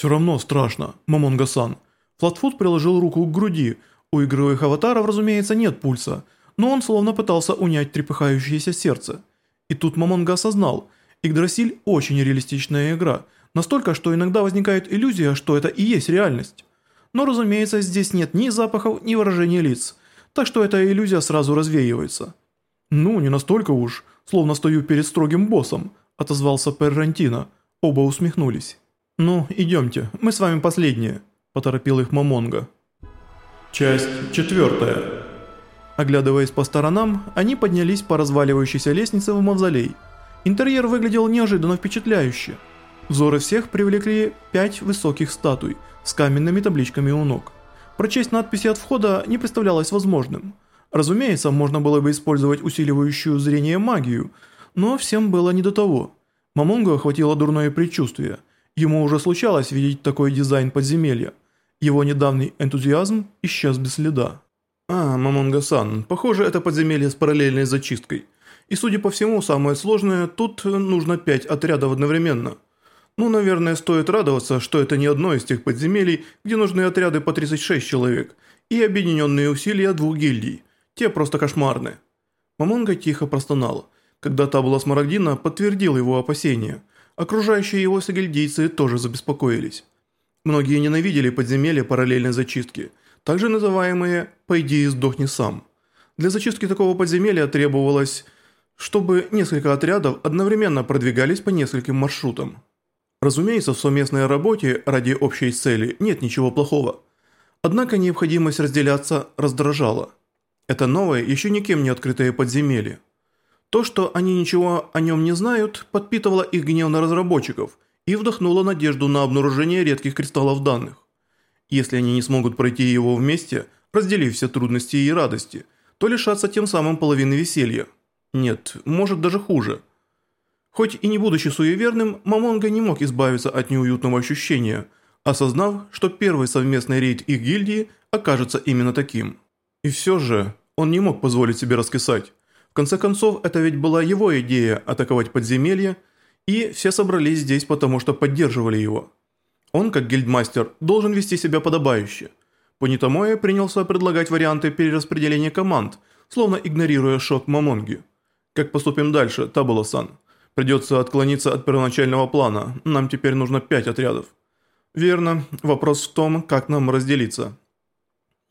«Все равно страшно, Мамонга-сан». Флатфуд приложил руку к груди. У игровых аватаров, разумеется, нет пульса, но он словно пытался унять трепыхающееся сердце. И тут Мамонга осознал, Игдрасиль очень реалистичная игра, настолько, что иногда возникает иллюзия, что это и есть реальность. Но, разумеется, здесь нет ни запахов, ни выражения лиц, так что эта иллюзия сразу развеивается. «Ну, не настолько уж, словно стою перед строгим боссом», – отозвался Перрантино. Оба усмехнулись. «Ну, идемте, мы с вами последние», – поторопил их Мамонга. Часть четвертая. Оглядываясь по сторонам, они поднялись по разваливающейся лестнице в мавзолей. Интерьер выглядел неожиданно впечатляюще. Взоры всех привлекли пять высоких статуй с каменными табличками у ног. Прочесть надписи от входа не представлялось возможным. Разумеется, можно было бы использовать усиливающую зрение магию, но всем было не до того. Мамонгу охватило дурное предчувствие – Ему уже случалось видеть такой дизайн подземелья. Его недавний энтузиазм исчез без следа. А, Мамонга-сан, похоже, это подземелье с параллельной зачисткой. И судя по всему, самое сложное, тут нужно пять отрядов одновременно. Ну, наверное, стоит радоваться, что это не одно из тех подземелий, где нужны отряды по 36 человек, и объединенные усилия двух гильдий. Те просто кошмарны. Мамонга тихо простонал. Когда Табула Смарагдина подтвердил его опасения – Окружающие его сагильдийцы тоже забеспокоились. Многие ненавидели подземелья параллельной зачистки, также называемые «пойди и сдохни сам». Для зачистки такого подземелья требовалось, чтобы несколько отрядов одновременно продвигались по нескольким маршрутам. Разумеется, в совместной работе ради общей цели нет ничего плохого. Однако необходимость разделяться раздражала. Это новое, еще никем не открытое подземелье. То, что они ничего о нем не знают, подпитывало их гнев на разработчиков и вдохнуло надежду на обнаружение редких кристаллов данных. Если они не смогут пройти его вместе, разделив все трудности и радости, то лишатся тем самым половины веселья. Нет, может даже хуже. Хоть и не будучи суеверным, Мамонга не мог избавиться от неуютного ощущения, осознав, что первый совместный рейд их гильдии окажется именно таким. И все же он не мог позволить себе раскисать. В конце концов, это ведь была его идея атаковать подземелье, и все собрались здесь потому, что поддерживали его. Он, как гильдмастер, должен вести себя подобающе. Понитомоя принялся предлагать варианты перераспределения команд, словно игнорируя шок Мамонги. «Как поступим дальше, Табула-сан? Придется отклониться от первоначального плана, нам теперь нужно пять отрядов». «Верно. Вопрос в том, как нам разделиться».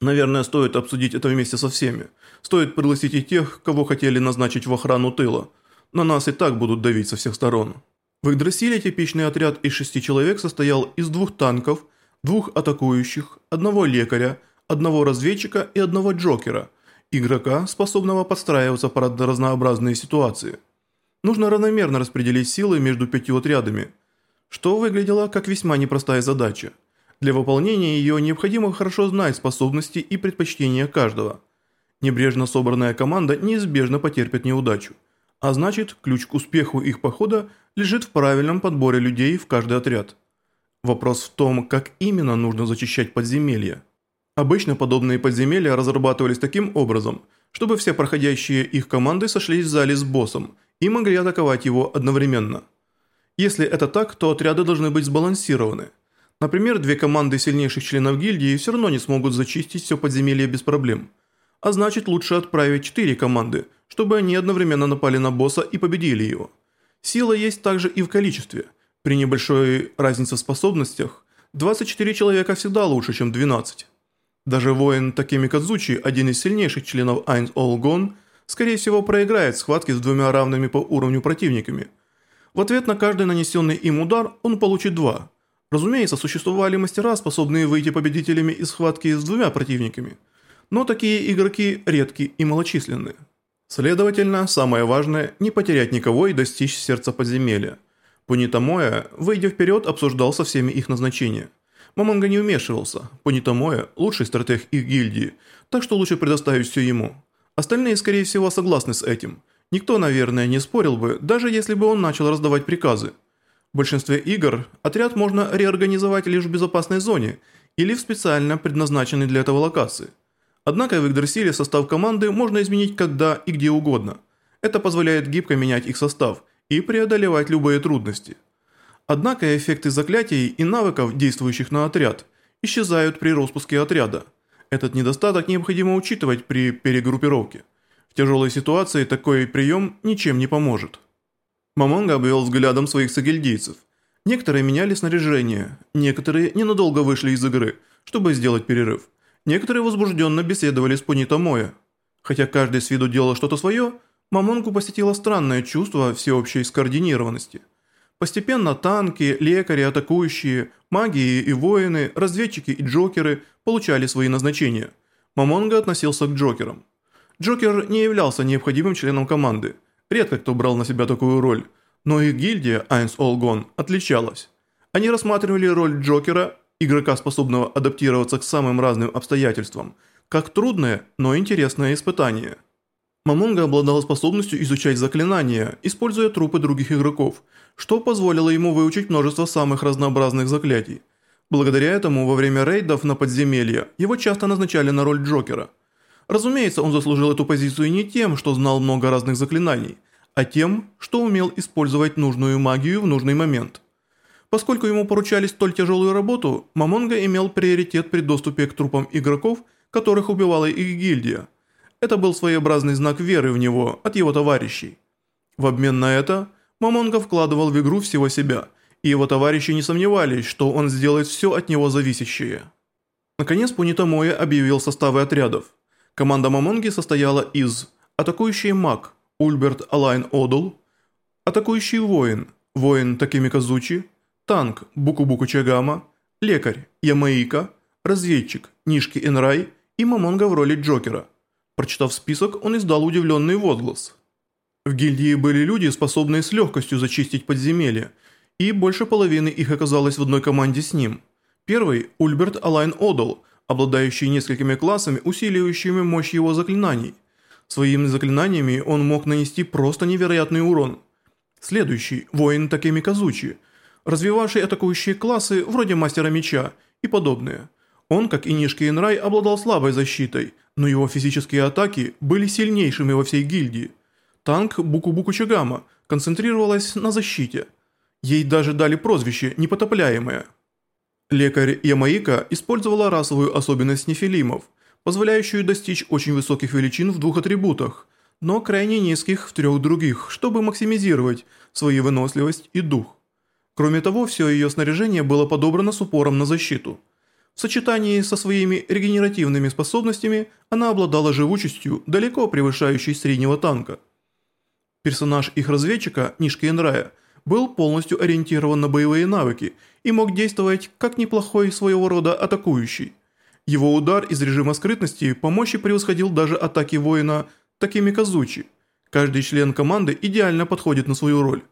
Наверное, стоит обсудить это вместе со всеми. Стоит пригласить и тех, кого хотели назначить в охрану тыла. На нас и так будут давить со всех сторон. В Игдрасиле типичный отряд из шести человек состоял из двух танков, двух атакующих, одного лекаря, одного разведчика и одного джокера, игрока, способного подстраиваться под разнообразные ситуации. Нужно равномерно распределить силы между пятью отрядами, что выглядело как весьма непростая задача. Для выполнения ее необходимо хорошо знать способности и предпочтения каждого. Небрежно собранная команда неизбежно потерпит неудачу. А значит, ключ к успеху их похода лежит в правильном подборе людей в каждый отряд. Вопрос в том, как именно нужно зачищать подземелья. Обычно подобные подземелья разрабатывались таким образом, чтобы все проходящие их команды сошлись в зале с боссом и могли атаковать его одновременно. Если это так, то отряды должны быть сбалансированы – Например, две команды сильнейших членов гильдии все равно не смогут зачистить все подземелье без проблем. А значит лучше отправить четыре команды, чтобы они одновременно напали на босса и победили его. Сила есть также и в количестве. При небольшой разнице в способностях, 24 человека всегда лучше, чем 12. Даже воин Такеми Кадзучи, один из сильнейших членов Айнс Олгон, скорее всего проиграет схватки с двумя равными по уровню противниками. В ответ на каждый нанесенный им удар он получит два – Разумеется, существовали мастера, способные выйти победителями из схватки с двумя противниками, но такие игроки редки и малочисленны. Следовательно, самое важное – не потерять никого и достичь сердца подземелья. Пунитамоя, выйдя вперед, обсуждал со всеми их назначения. Мамонга не вмешивался, Пунитамоя – лучший стратег их гильдии, так что лучше предоставить все ему. Остальные, скорее всего, согласны с этим. Никто, наверное, не спорил бы, даже если бы он начал раздавать приказы. В большинстве игр отряд можно реорганизовать лишь в безопасной зоне или в специально предназначенной для этого локации. Однако в Игдрасиле состав команды можно изменить когда и где угодно. Это позволяет гибко менять их состав и преодолевать любые трудности. Однако эффекты заклятий и навыков, действующих на отряд, исчезают при распуске отряда. Этот недостаток необходимо учитывать при перегруппировке. В тяжелой ситуации такой прием ничем не поможет. Мамонга обвел взглядом своих сагильдийцев. Некоторые меняли снаряжение, некоторые ненадолго вышли из игры, чтобы сделать перерыв. Некоторые возбужденно беседовали с Пунитамоя. Хотя каждый с виду делал что-то свое, Мамонгу посетило странное чувство всеобщей скоординированности. Постепенно танки, лекари, атакующие, магии и воины, разведчики и джокеры получали свои назначения. Мамонга относился к джокерам. Джокер не являлся необходимым членом команды. Редко кто брал на себя такую роль. Но их гильдия Айнс Олгон отличалась. Они рассматривали роль Джокера, игрока, способного адаптироваться к самым разным обстоятельствам, как трудное, но интересное испытание. Мамонга обладал способностью изучать заклинания, используя трупы других игроков, что позволило ему выучить множество самых разнообразных заклятий. Благодаря этому во время рейдов на подземелье его часто назначали на роль Джокера. Разумеется, он заслужил эту позицию не тем, что знал много разных заклинаний, а тем, что умел использовать нужную магию в нужный момент. Поскольку ему поручали столь тяжелую работу, Мамонга имел приоритет при доступе к трупам игроков, которых убивала их гильдия. Это был своеобразный знак веры в него от его товарищей. В обмен на это, Мамонга вкладывал в игру всего себя, и его товарищи не сомневались, что он сделает все от него зависящее. Наконец Пунитамоя объявил составы отрядов. Команда Мамонги состояла из атакующий маг Ульберт Алайн Одул, атакующий воин, воин Такими Казучи, танк Буку-Буку Чагама, лекарь Ямаика, разведчик Нишки Энрай и Мамонга в роли Джокера. Прочитав список, он издал удивленный возглас. В гильдии были люди, способные с легкостью зачистить подземелье, и больше половины их оказалось в одной команде с ним. Первый – Ульберт Алайн Одал, обладающий несколькими классами, усиливающими мощь его заклинаний. Своими заклинаниями он мог нанести просто невероятный урон. Следующий – воин Такеми Казучи – развивавший атакующие классы вроде Мастера Меча и подобные. Он, как и Нишки Инрай, обладал слабой защитой, но его физические атаки были сильнейшими во всей гильдии. Танк Буку-Буку Чагама концентрировалась на защите. Ей даже дали прозвище «Непотопляемая». Лекарь Ямаика использовала расовую особенность нефилимов, позволяющую достичь очень высоких величин в двух атрибутах, но крайне низких в трех других, чтобы максимизировать свою выносливость и дух. Кроме того, все ее снаряжение было подобрано с упором на защиту. В сочетании со своими регенеративными способностями она обладала живучестью, далеко превышающей среднего танка. Персонаж их разведчика, Нишки Энрая, был полностью ориентирован на боевые навыки и мог действовать как неплохой своего рода атакующий. Его удар из режима скрытности по мощи превосходил даже атаки воина Такими Казучи. Каждый член команды идеально подходит на свою роль.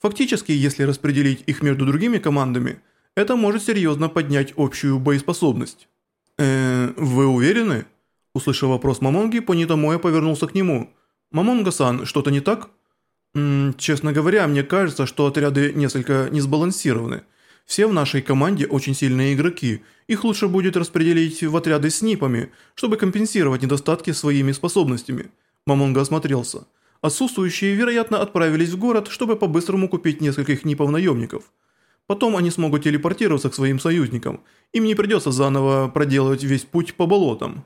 Фактически, если распределить их между другими командами, это может серьезно поднять общую боеспособность. «Эээ, вы уверены?» Услышав вопрос Мамонги, Понитамоя повернулся к нему. «Мамонга-сан, что-то не так?» М -м, «Честно говоря, мне кажется, что отряды несколько не сбалансированы. Все в нашей команде очень сильные игроки, их лучше будет распределить в отряды с НИПами, чтобы компенсировать недостатки своими способностями». Мамонга осмотрелся. Отсутствующие, вероятно, отправились в город, чтобы по-быстрому купить нескольких НИПов-наемников. Потом они смогут телепортироваться к своим союзникам. Им не придется заново проделывать весь путь по болотам.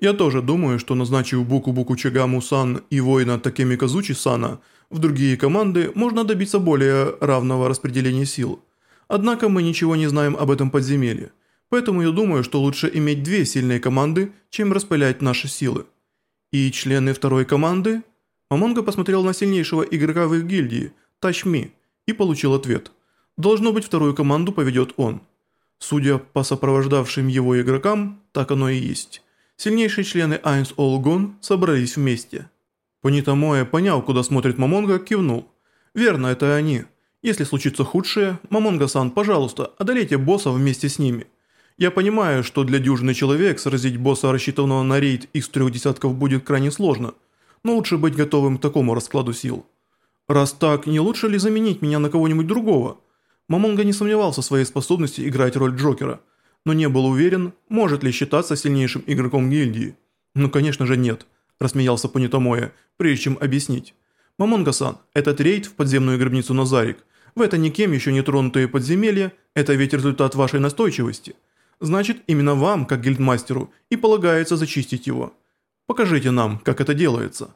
Я тоже думаю, что назначив Буку-Буку Чагаму-сан и воина Такеми Казучи-сана в другие команды, можно добиться более равного распределения сил. Однако мы ничего не знаем об этом подземелье. Поэтому я думаю, что лучше иметь две сильные команды, чем распылять наши силы. И члены второй команды Мамонга посмотрел на сильнейшего игрока в их гильдии, Тачми, и получил ответ. Должно быть, вторую команду поведет он. Судя по сопровождавшим его игрокам, так оно и есть. Сильнейшие члены Айнс Олгон собрались вместе. Понитамоэ, поняв, куда смотрит Мамонга, кивнул. «Верно, это они. Если случится худшее, Мамонга-сан, пожалуйста, одолейте босса вместе с ними. Я понимаю, что для дюжины человек сразить босса, рассчитанного на рейд из трех десятков, будет крайне сложно» но лучше быть готовым к такому раскладу сил. Раз так, не лучше ли заменить меня на кого-нибудь другого? Мамонга не сомневался в своей способности играть роль Джокера, но не был уверен, может ли считаться сильнейшим игроком гильдии. Ну конечно же нет, рассмеялся Понитомоя, прежде чем объяснить. Мамонга-сан, этот рейд в подземную гробницу Назарик В это никем еще не тронутые подземелья – это ведь результат вашей настойчивости. Значит, именно вам, как гильдмастеру, и полагается зачистить его. Покажите нам, как это делается».